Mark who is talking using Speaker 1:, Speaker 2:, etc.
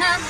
Speaker 1: 하나